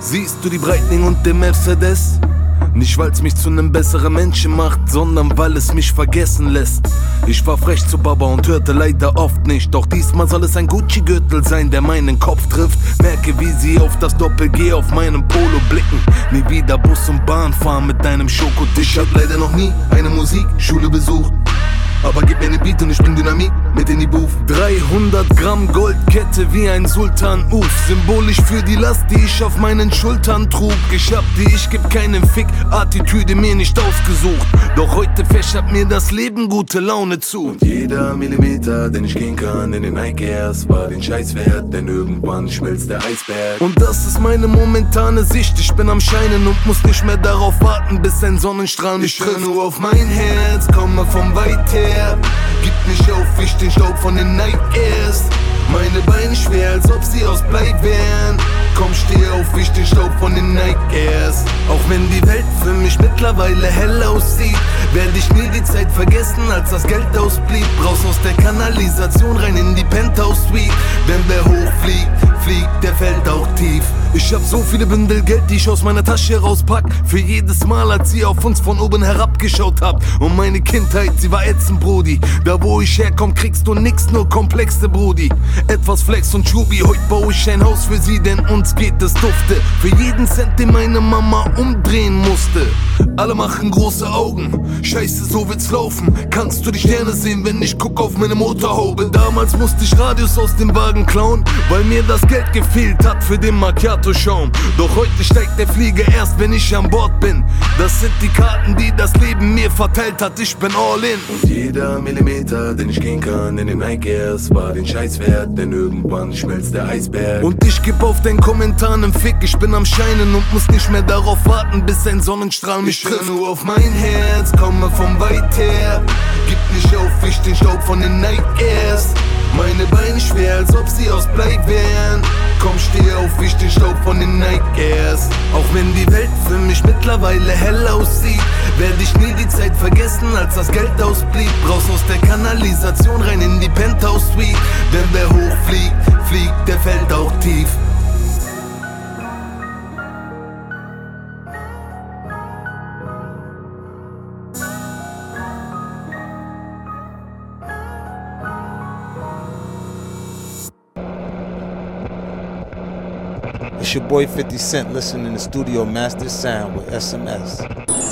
Siehst du die Breitling und den Mercedes? Nicht weil's mich zu nem besseren Menschen macht, sondern weil es mich vergessen lässt. Ich war frech zu Baba und hörte leider oft nicht. Doch diesmal soll es ein Gucci-Gürtel sein, der meinen Kopf trifft. Merke, wie sie auf das Doppel-G auf meinem Polo blicken. Nie wieder Bus und Bahn fahren mit deinem Schokotisch. Ich hab leider noch nie eine Musikschule besucht. Aber gib mir ne Beat und ich bring Dynamit mit in die Booth. 300 Gramm Goldkette wie ein Sultan Uf. Symbolisch für die Last, die ich auf meinen Schultern trug. Ich hab die, ich geb keinen Fick, Attitüde mir nicht ausgesucht. Doch heute fächert mir das Leben gute Laune zu. Und jeder Millimeter, den ich gehen kann in den Nike Airs, war den Scheiß wert, denn irgendwann schmilzt der Eisberg. Und das ist meine momentane Sicht. Ich bin am Scheinen und muss nicht mehr darauf warten, bis ein Sonnenstrahl mich trifft. Ich nur auf mein Herz, komme vom weit her. Gib nicht auf, ich den Staub von den Nike Airs. Meine Beine schwer, als ob sie aus Blei wären. Komm, steh auf, ich den Staub von den Nike Airs. Auch wenn die Welt für mich mittlerweile hell aussieht, werde ich nie die Zeit vergessen, als das Geld ausblieb. Raus aus der Kanalisation, rein in die Penthouse Suite. Denn wer hochfliegt, fliegt, der fällt auch tief. Ich hab so viele Bündel Geld, die ich aus meiner Tasche rauspack. Für jedes Mal, als ihr auf uns von oben herabgeschaut habt. Und meine Kindheit, sie war ätzend, Brudi. Da wo ich herkomm, kriegst du nix, nur komplexe Brudi. Etwas Flex und Schubi, heute baue ich ein Haus für sie, denn uns geht es dufte. Für jeden Cent, den meine Mama umdrehen musste. Alle machen große Augen, scheiße, so wird's laufen. Kannst du die Sterne sehen, wenn ich guck auf meine Motorhaube? Damals musste ich Radios aus dem Wagen klauen, weil mir das Geld gefehlt hat für den Macchiato-Schaum. Doch heute steigt der Flieger erst, wenn ich an Bord bin. Das sind die Karten, die das Leben mir verteilt hat, ich bin all in. Und jeder Millimeter, den ich gehen kann in den Nike Airs, war den Scheiß wert, denn irgendwann schmelzt der Eisberg. Und ich geb auf den Kommentar nen Fick, ich bin am Scheinen und muss nicht mehr darauf warten, bis ein Sonnenstrahl mich trifft. nur auf mein Herz, komme vom weit her. Gib nicht auf, ich den Staub von den Nike Airs. Meine Beine schwer, als ob sie aus Blei wären. Komm, steh auf, ich den Staub von den Nike Airs. Auch wenn die Welt für mich mittlerweile hell aussieht, werde ich nie die Zeit vergessen, als das Geld ausblieb. Raus aus der Kanalisation, rein in die Penthouse Suite. Denn wer hochfliegt, fliegt, der fällt It's your boy 50 Cent listening to Studio Master Sound with SMS.